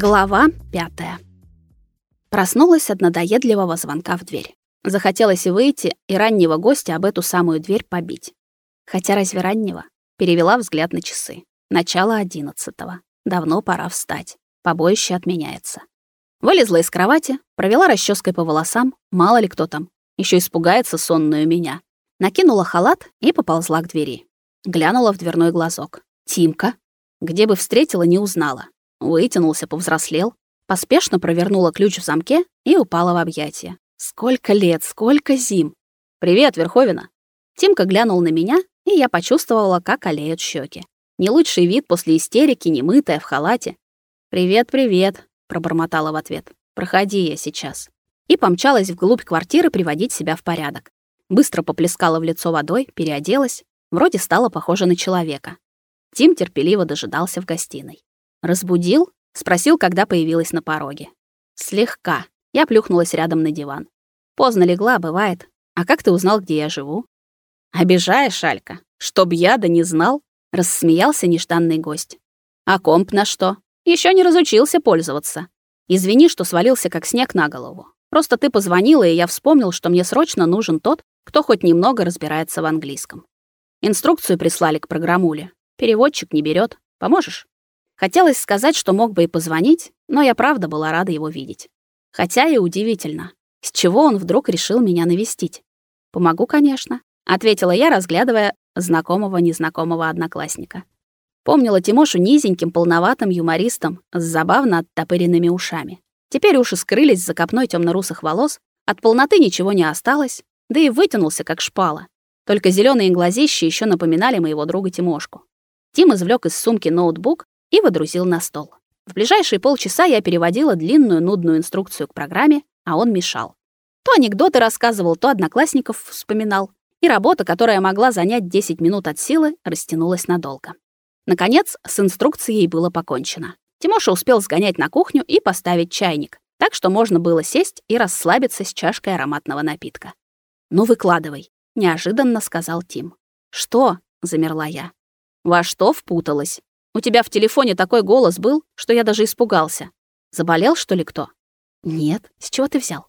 Глава пятая. Проснулась от надоедливого звонка в дверь. Захотелось выйти и раннего гостя об эту самую дверь побить. Хотя разве раннего? Перевела взгляд на часы. Начало одиннадцатого. Давно пора встать. Побоище отменяется. Вылезла из кровати, провела расческой по волосам, мало ли кто там. Еще испугается сонную меня. Накинула халат и поползла к двери. Глянула в дверной глазок. Тимка. Где бы встретила, не узнала. Вытянулся, повзрослел. Поспешно провернула ключ в замке и упала в объятия. Сколько лет, сколько зим. «Привет, Верховина!» Тимка глянул на меня, и я почувствовала, как олеют щеки. Не лучший вид после истерики, немытая, в халате. «Привет, привет», — пробормотала в ответ. «Проходи я сейчас». И помчалась вглубь квартиры приводить себя в порядок. Быстро поплескала в лицо водой, переоделась. Вроде стала похожа на человека. Тим терпеливо дожидался в гостиной. «Разбудил?» — спросил, когда появилась на пороге. «Слегка». Я плюхнулась рядом на диван. «Поздно легла, бывает. А как ты узнал, где я живу?» «Обижаешь, Алька? Чтоб я да не знал?» — рассмеялся нежданный гость. «А комп на что? Еще не разучился пользоваться. Извини, что свалился как снег на голову. Просто ты позвонила, и я вспомнил, что мне срочно нужен тот, кто хоть немного разбирается в английском. Инструкцию прислали к программуле. Переводчик не берет. Поможешь?» Хотелось сказать, что мог бы и позвонить, но я правда была рада его видеть. Хотя и удивительно, с чего он вдруг решил меня навестить. «Помогу, конечно», — ответила я, разглядывая знакомого-незнакомого одноклассника. Помнила Тимошу низеньким, полноватым юмористом с забавно оттопыренными ушами. Теперь уши скрылись за копной темно-русых волос, от полноты ничего не осталось, да и вытянулся, как шпала. Только зеленые глазища еще напоминали моего друга Тимошку. Тим извлек из сумки ноутбук и водрузил на стол. В ближайшие полчаса я переводила длинную нудную инструкцию к программе, а он мешал. То анекдоты рассказывал, то одноклассников вспоминал, и работа, которая могла занять 10 минут от силы, растянулась надолго. Наконец, с инструкцией было покончено. Тимоша успел сгонять на кухню и поставить чайник, так что можно было сесть и расслабиться с чашкой ароматного напитка. «Ну, выкладывай», — неожиданно сказал Тим. «Что?» — замерла я. «Во что впуталась?» У тебя в телефоне такой голос был, что я даже испугался. Заболел, что ли, кто? Нет. С чего ты взял?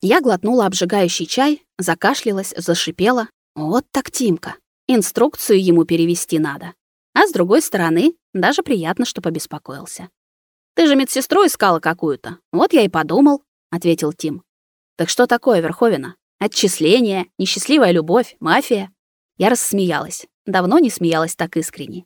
Я глотнула обжигающий чай, закашлялась, зашипела. Вот так Тимка. Инструкцию ему перевести надо. А с другой стороны, даже приятно, что побеспокоился. Ты же медсестру искала какую-то. Вот я и подумал, ответил Тим. Так что такое, Верховина? Отчисление, несчастливая любовь, мафия? Я рассмеялась. Давно не смеялась так искренне.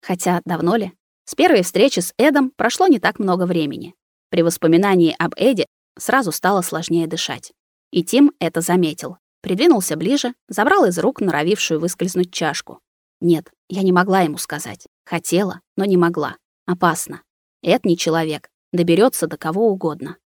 Хотя давно ли? С первой встречи с Эдом прошло не так много времени. При воспоминании об Эде сразу стало сложнее дышать. И Тим это заметил. Придвинулся ближе, забрал из рук норовившую выскользнуть чашку. Нет, я не могла ему сказать. Хотела, но не могла. Опасно. Эд не человек, доберется до кого угодно.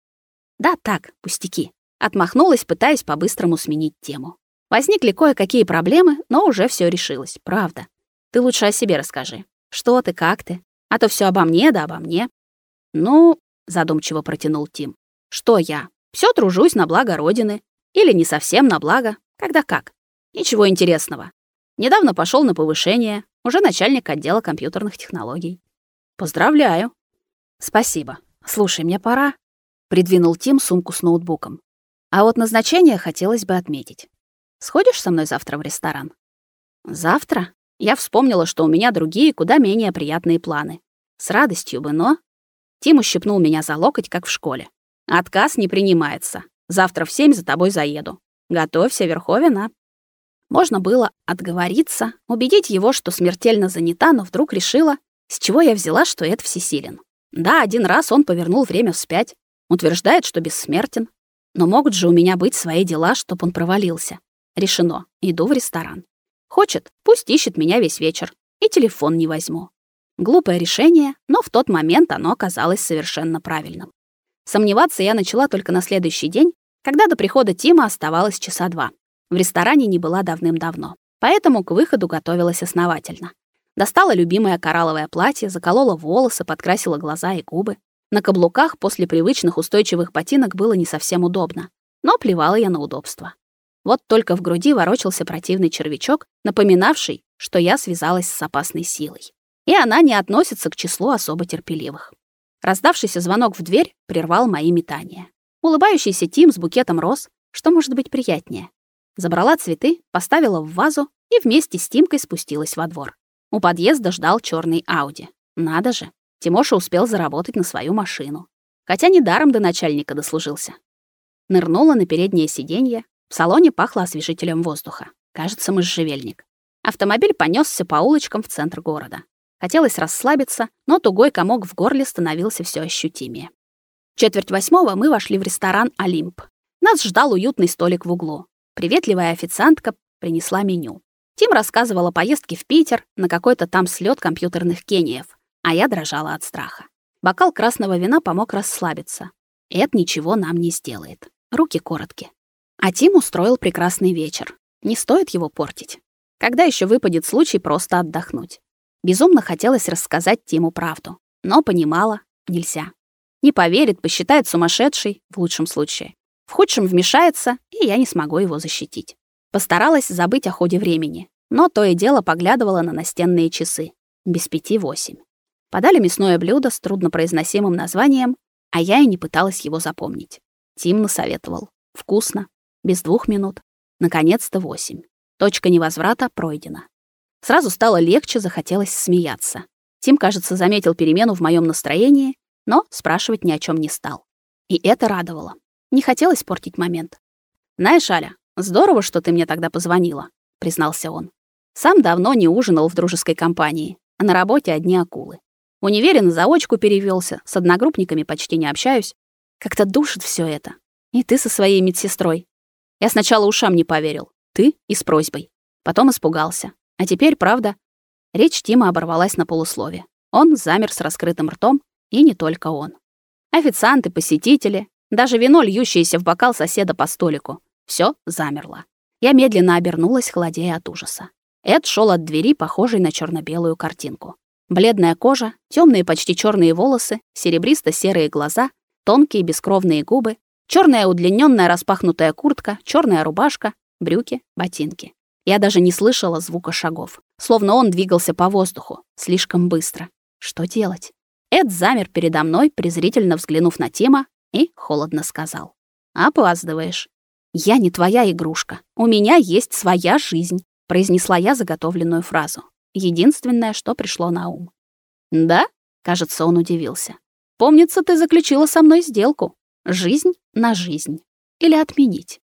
Да, так, пустяки. Отмахнулась, пытаясь по-быстрому сменить тему. Возникли кое-какие проблемы, но уже все решилось, правда. Ты лучше о себе расскажи. Что ты, как ты? А то все обо мне, да обо мне. Ну, задумчиво протянул Тим. Что я? Все тружусь на благо Родины. Или не совсем на благо, когда как. Ничего интересного. Недавно пошел на повышение, уже начальник отдела компьютерных технологий. Поздравляю. Спасибо. Слушай, мне пора. Придвинул Тим сумку с ноутбуком. А вот назначение хотелось бы отметить. Сходишь со мной завтра в ресторан? Завтра? Я вспомнила, что у меня другие, куда менее приятные планы. С радостью бы, но... Тим ущипнул меня за локоть, как в школе. Отказ не принимается. Завтра в семь за тобой заеду. Готовься, Верховина. Можно было отговориться, убедить его, что смертельно занята, но вдруг решила, с чего я взяла, что это всесилен. Да, один раз он повернул время вспять, утверждает, что бессмертен. Но могут же у меня быть свои дела, чтоб он провалился. Решено. Иду в ресторан. Хочет, пусть ищет меня весь вечер. И телефон не возьму. Глупое решение, но в тот момент оно оказалось совершенно правильным. Сомневаться я начала только на следующий день, когда до прихода Тима оставалось часа два. В ресторане не была давным-давно, поэтому к выходу готовилась основательно. Достала любимое коралловое платье, заколола волосы, подкрасила глаза и губы. На каблуках после привычных устойчивых ботинок было не совсем удобно, но плевала я на удобство. Вот только в груди ворочался противный червячок, напоминавший, что я связалась с опасной силой. И она не относится к числу особо терпеливых. Раздавшийся звонок в дверь прервал мои метания. Улыбающийся Тим с букетом роз, что может быть приятнее? Забрала цветы, поставила в вазу и вместе с Тимкой спустилась во двор. У подъезда ждал черный Ауди. Надо же, Тимоша успел заработать на свою машину. Хотя недаром до начальника дослужился. Нырнула на переднее сиденье. В салоне пахло освежителем воздуха. Кажется, можжевельник. Автомобиль понесся по улочкам в центр города. Хотелось расслабиться, но тугой комок в горле становился все ощутимее. Четверть восьмого мы вошли в ресторан «Олимп». Нас ждал уютный столик в углу. Приветливая официантка принесла меню. Тим рассказывал о поездке в Питер на какой-то там слет компьютерных гениев, а я дрожала от страха. Бокал красного вина помог расслабиться. Это ничего нам не сделает. Руки короткие. А Тим устроил прекрасный вечер. Не стоит его портить. Когда еще выпадет случай просто отдохнуть? Безумно хотелось рассказать Тиму правду, но понимала, нельзя. Не поверит, посчитает сумасшедшей, в лучшем случае. В худшем вмешается, и я не смогу его защитить. Постаралась забыть о ходе времени, но то и дело поглядывала на настенные часы. Без пяти восемь. Подали мясное блюдо с труднопроизносимым названием, а я и не пыталась его запомнить. Тим насоветовал. Вкусно. Без двух минут. Наконец-то восемь. Точка невозврата пройдена. Сразу стало легче, захотелось смеяться. Тим, кажется, заметил перемену в моем настроении, но спрашивать ни о чем не стал. И это радовало. Не хотелось портить момент. «Знаешь, Аля, здорово, что ты мне тогда позвонила», — признался он. «Сам давно не ужинал в дружеской компании, а на работе одни акулы. В универе на заочку перевелся, с одногруппниками почти не общаюсь. Как-то душит все это. И ты со своей медсестрой. Я сначала ушам не поверил. Ты и с просьбой. Потом испугался. А теперь, правда, речь Тима оборвалась на полуслове. Он замер с раскрытым ртом, и не только он. Официанты, посетители, даже вино, льющееся в бокал соседа по столику. все замерло. Я медленно обернулась, холодея от ужаса. Эд шел от двери, похожей на черно белую картинку. Бледная кожа, темные почти черные волосы, серебристо-серые глаза, тонкие бескровные губы, черная удлиненная распахнутая куртка, черная рубашка, брюки, ботинки. Я даже не слышала звука шагов, словно он двигался по воздуху, слишком быстро. Что делать? Эд замер передо мной, презрительно взглянув на Тима, и холодно сказал. «Опаздываешь. Я не твоя игрушка. У меня есть своя жизнь», произнесла я заготовленную фразу. Единственное, что пришло на ум. «Да?» — кажется, он удивился. «Помнится, ты заключила со мной сделку. Жизнь на жизнь. Или отменить».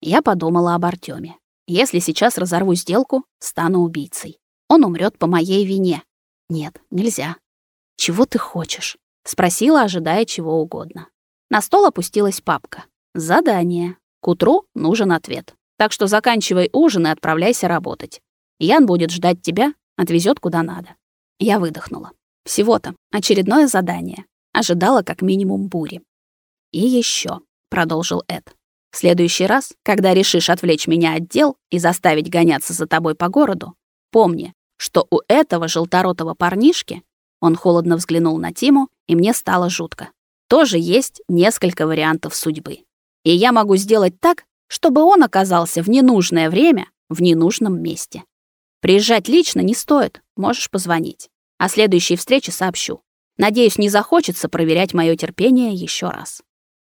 Я подумала об Артёме. Если сейчас разорву сделку, стану убийцей. Он умрет по моей вине. Нет, нельзя. Чего ты хочешь? спросила, ожидая чего угодно. На стол опустилась папка. Задание. К утру нужен ответ. Так что заканчивай ужин и отправляйся работать. Ян будет ждать тебя, отвезет куда надо. Я выдохнула. Всего-то очередное задание. Ожидала как минимум бури. И еще, продолжил Эд. В следующий раз, когда решишь отвлечь меня от дел и заставить гоняться за тобой по городу, помни, что у этого желторотого парнишки, он холодно взглянул на Тиму, и мне стало жутко, тоже есть несколько вариантов судьбы. И я могу сделать так, чтобы он оказался в ненужное время в ненужном месте. Приезжать лично не стоит, можешь позвонить. О следующей встрече сообщу. Надеюсь, не захочется проверять мое терпение еще раз.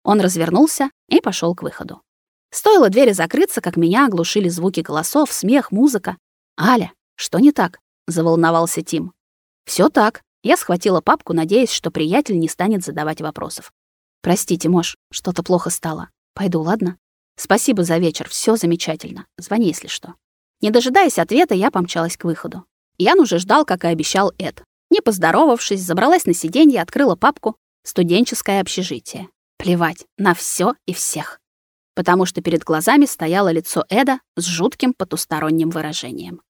Он развернулся и пошел к выходу. Стоило двери закрыться, как меня оглушили звуки голосов, смех, музыка. «Аля, что не так?» — заволновался Тим. Все так». Я схватила папку, надеясь, что приятель не станет задавать вопросов. «Простите, Мош, что-то плохо стало. Пойду, ладно? Спасибо за вечер, все замечательно. Звони, если что». Не дожидаясь ответа, я помчалась к выходу. Ян уже ждал, как и обещал Эд. Не поздоровавшись, забралась на сиденье, открыла папку «Студенческое общежитие». Плевать на все и всех. Потому что перед глазами стояло лицо Эда с жутким потусторонним выражением.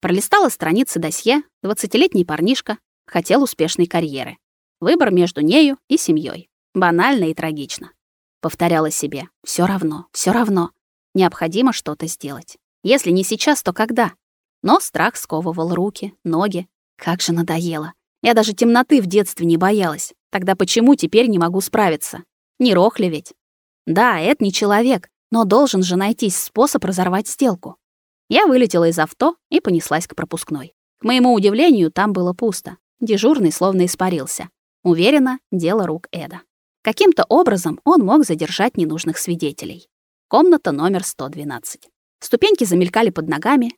Пролистала страницы досье, двадцатилетний парнишка, хотел успешной карьеры. Выбор между нею и семьей. Банально и трагично. Повторяла себе, все равно, все равно. Необходимо что-то сделать. Если не сейчас, то когда? Но страх сковывал руки, ноги. Как же надоело. Я даже темноты в детстве не боялась. Тогда почему теперь не могу справиться? Не рохли ведь. Да, это не человек, но должен же найтись способ разорвать сделку. Я вылетела из авто и понеслась к пропускной. К моему удивлению, там было пусто. Дежурный словно испарился. Уверена, дело рук Эда. Каким-то образом он мог задержать ненужных свидетелей. Комната номер 112. Ступеньки замелькали под ногами.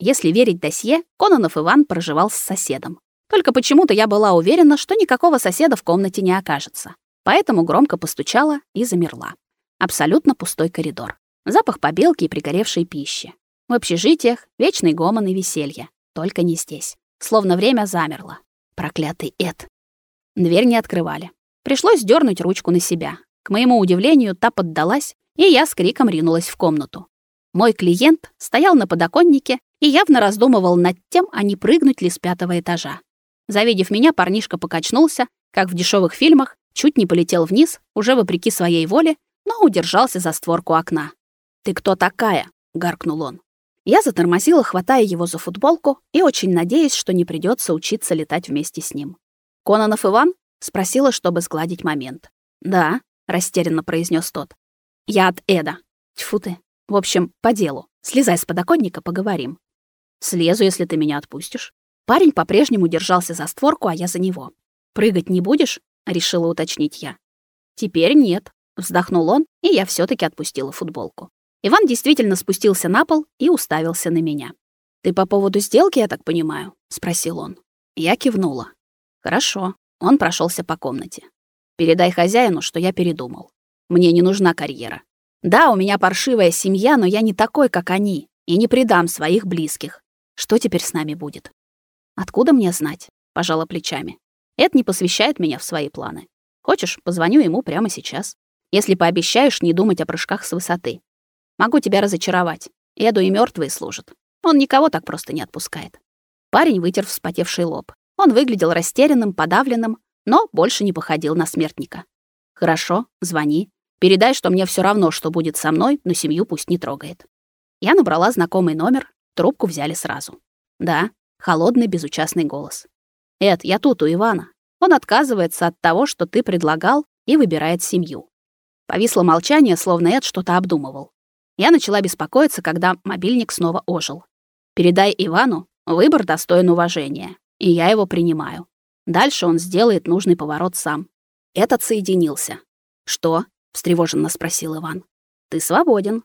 Если верить досье, Кононов Иван проживал с соседом. Только почему-то я была уверена, что никакого соседа в комнате не окажется. Поэтому громко постучала и замерла. Абсолютно пустой коридор. Запах побелки и пригоревшей пищи. В общежитиях вечный гомон и веселье. Только не здесь. Словно время замерло. Проклятый Эд. Дверь не открывали. Пришлось дернуть ручку на себя. К моему удивлению, та поддалась, и я с криком ринулась в комнату. Мой клиент стоял на подоконнике и явно раздумывал над тем, а не прыгнуть ли с пятого этажа. Завидев меня, парнишка покачнулся, как в дешевых фильмах, чуть не полетел вниз, уже вопреки своей воле, но удержался за створку окна. «Ты кто такая?» — гаркнул он. Я затормозила, хватая его за футболку и очень надеясь, что не придется учиться летать вместе с ним. «Кононов Иван?» — спросила, чтобы сгладить момент. «Да», — растерянно произнес тот. «Я от Эда. Тьфу ты. В общем, по делу. Слезай с подоконника, поговорим». «Слезу, если ты меня отпустишь». Парень по-прежнему держался за створку, а я за него. «Прыгать не будешь?» — решила уточнить я. «Теперь нет», — вздохнул он, и я все таки отпустила футболку. Иван действительно спустился на пол и уставился на меня. «Ты по поводу сделки, я так понимаю?» — спросил он. Я кивнула. «Хорошо». Он прошелся по комнате. «Передай хозяину, что я передумал. Мне не нужна карьера. Да, у меня паршивая семья, но я не такой, как они, и не предам своих близких. Что теперь с нами будет?» «Откуда мне знать?» — пожала плечами. «Эд не посвящает меня в свои планы. Хочешь, позвоню ему прямо сейчас. Если пообещаешь не думать о прыжках с высоты. Могу тебя разочаровать. Эду и мертвые служат. Он никого так просто не отпускает. Парень вытер вспотевший лоб. Он выглядел растерянным, подавленным, но больше не походил на смертника. Хорошо, звони. Передай, что мне все равно, что будет со мной, но семью пусть не трогает. Я набрала знакомый номер, трубку взяли сразу. Да, холодный безучастный голос. Эд, я тут у Ивана. Он отказывается от того, что ты предлагал, и выбирает семью. Повисло молчание, словно Эд что-то обдумывал. Я начала беспокоиться, когда мобильник снова ожил. Передай Ивану, выбор достоин уважения, и я его принимаю. Дальше он сделает нужный поворот сам. Этот соединился. Что? встревоженно спросил Иван. Ты свободен.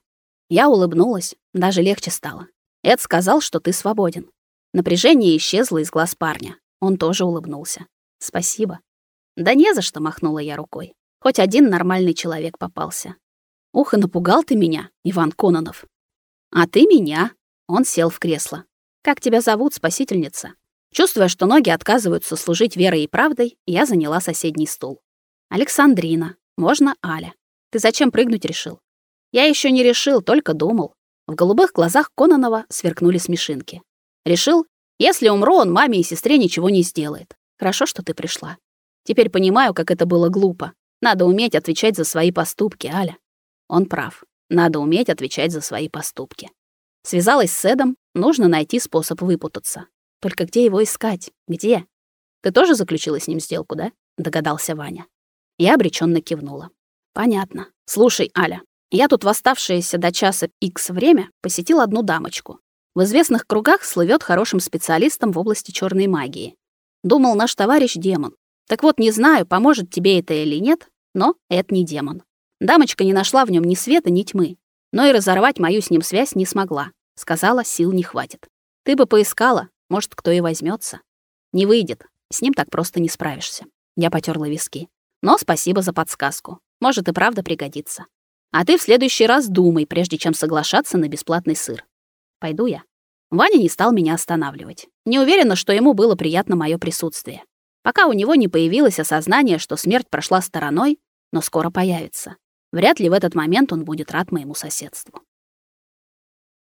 Я улыбнулась, даже легче стало. Эд сказал, что ты свободен. Напряжение исчезло из глаз парня. Он тоже улыбнулся. Спасибо. Да не за что, махнула я рукой. Хоть один нормальный человек попался. Ух, и напугал ты меня, Иван Кононов. А ты меня. Он сел в кресло. Как тебя зовут, спасительница? Чувствуя, что ноги отказываются служить верой и правдой, я заняла соседний стул. Александрина. Можно Аля. Ты зачем прыгнуть решил? Я еще не решил, только думал. В голубых глазах Кононова сверкнули смешинки. Решил, если умру, он маме и сестре ничего не сделает. Хорошо, что ты пришла. Теперь понимаю, как это было глупо. Надо уметь отвечать за свои поступки, Аля. Он прав. Надо уметь отвечать за свои поступки. Связалась с Эдом, нужно найти способ выпутаться. Только где его искать? Где? Ты тоже заключила с ним сделку, да? Догадался Ваня. Я обреченно кивнула. Понятно. Слушай, Аля, я тут в оставшееся до часа X время посетил одну дамочку. В известных кругах слывет хорошим специалистом в области черной магии. Думал, наш товарищ демон. Так вот, не знаю, поможет тебе это или нет, но это не демон. Дамочка не нашла в нем ни света, ни тьмы, но и разорвать мою с ним связь не смогла. Сказала, сил не хватит. Ты бы поискала, может, кто и возьмется. Не выйдет, с ним так просто не справишься. Я потерла виски. Но спасибо за подсказку. Может, и правда пригодится. А ты в следующий раз думай, прежде чем соглашаться на бесплатный сыр. Пойду я. Ваня не стал меня останавливать. Не уверена, что ему было приятно мое присутствие. Пока у него не появилось осознание, что смерть прошла стороной, но скоро появится. Вряд ли в этот момент он будет рад моему соседству.